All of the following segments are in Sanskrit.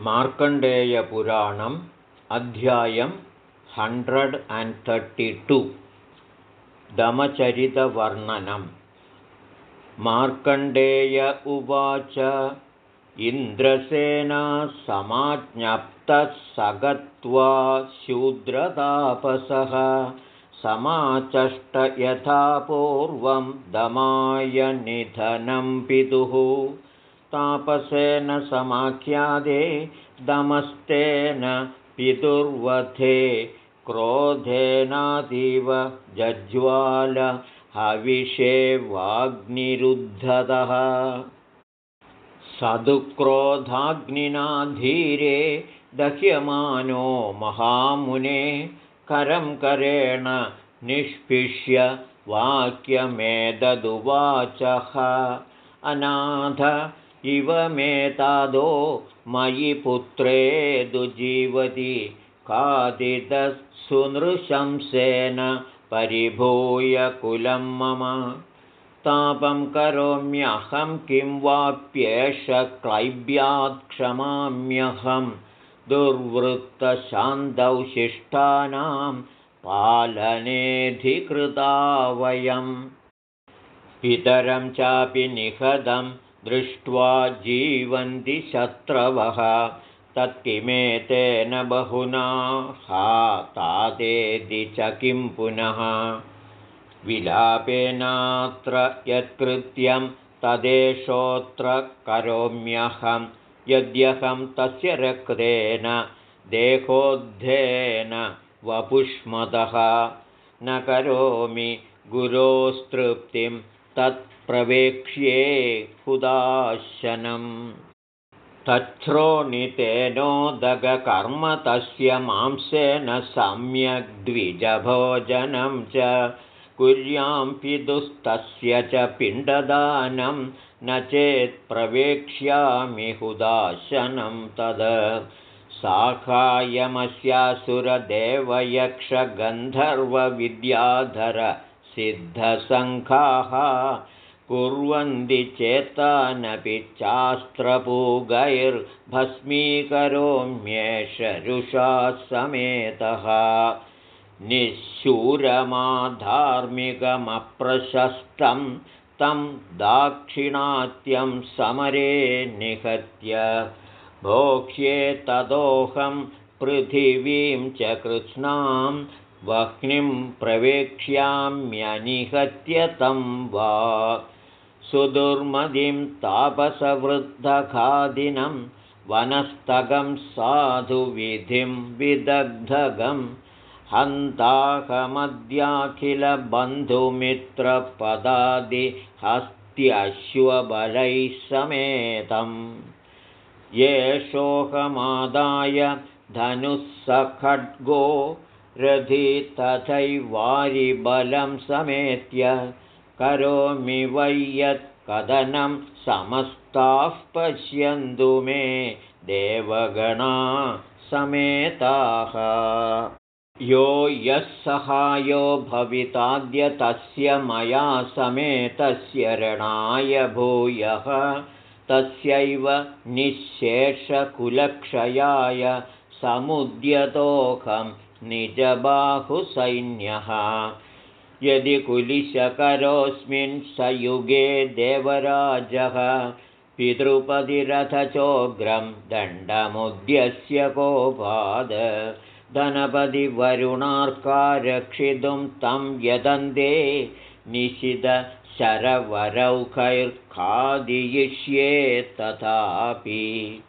मार्कण्डेयपुराणम् अध्यायं हण्ड्रेड् अण्ड् तर्टि टु. दमचरितवर्णनं मार्कण्डेय उवाच इन्द्रसेना समाज्ञप्तः स गत्वा शूद्रतापसः समाचष्ट यथा पूर्वं दमाय निधनं पितुः तापसेन समाख्यादे दमस्तेन पितुर्वथे क्रोधेनातीव जज्ज्वाल हविषे वाग्निरुद्धतः सदुक्रोधाग्निना धीरे दह्यमानो महामुने करं करेण निष्पिष्य वाक्यमेतदुवाचः अनाथ इव मेतादो मयि पुत्रे दुजीवति कादिदसुनृशंसेन परिभूय कुलं मम। तापं करोम्यहं किं वाप्येष क्लैब्यात् क्षमाम्यहं। दुर्वृत्तशान्तौ शिष्टानां पालनेऽधिकृता वयम्। पितरं चापि निहदं दृष्ट्वा जीवन्ति शत्रवः तत्किमेतेन बहुना हा तादेदि च किं पुनः? विलापेनात्र यत्कृत्यं तदेशोऽत्र करोम्यहं यद्यहं तस्य रक्तेन देहोद्धेन वपुष्मतः न करोमि गुरोस्तृप्तिं तत्प्रवेक्ष्ये हुदाशनम् तच्छ्रोणितेनोदकर्म तस्य मांसेन सम्यग्द्विजभोजनं च कुर्यां पितुस्तस्य च पिण्डदानं। न चेत् प्रवेक्ष्यामि हुदाशनं तद्। साहाय्यमस्यासुरदेवयक्षगन्धर्वविद्याधरसिद्धसङ्घाः कुर्वन्ति चेतानपि चास्त्रपूगैर्भस्मीकरोम्येष रुषा समेतः। निःशूरमाधार्मिकमप्रशस्तं तं दाक्षिणात्यं समरे निहत्य। भोक्ष्ये तदोहं पृथिवीं च कृत्स्नां वह्निं प्रवेक्ष्याम्यनिहत्य तं वा सुदुर्मदिं तापसवृद्धखादिनं वनस्तगं साधुविधिं विदग्धगं हन्ताहमद्याखिलबन्धुमित्रपदादिहस्त्यश्वबलैः समेतम्। येषोऽहमादाय धनुः सखड्गो रथि तथैवारिबलं समेत्य करोमि वै यत्कदनं समस्ताः पश्यन्तु मे देवगणा समेताः। यो यः सहायो भविताद्य तस्य मया समेतस्य रणाय भूयः तस्यैव निःशेषकुलक्षयाय समुद्यतोऽहं निजबाहुसैन्यः। यदि कुलिशकरोऽस्मिन् स युगे देवराजः पितृपतिरथचोग्रं दण्डमुद्यस्य कोपाद। धनपतिवरुणार्कारक्षितुं तं यदन्ते निशितशरवरौखैर्खादियिष्ये तथापि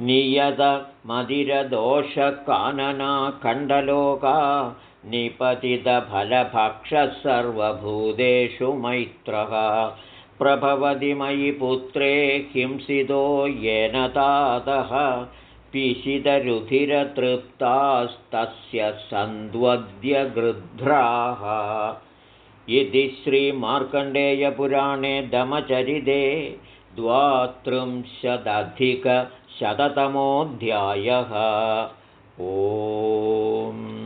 नियतमधिरदोषकाननाखण्डलोका निपतितफलभक्षः सर्वभूतेषु मैत्रः। प्रभवति मयि पुत्रे हिंसितो येन तातः। पिशितरुधिरतृप्तास्तस्य सन्द्वद्यगृध्राः इति श्रीमार्कण्डेयपुराणे दमचरिते द्वात्रिंशदधिकशततमोऽध्यायः ओम्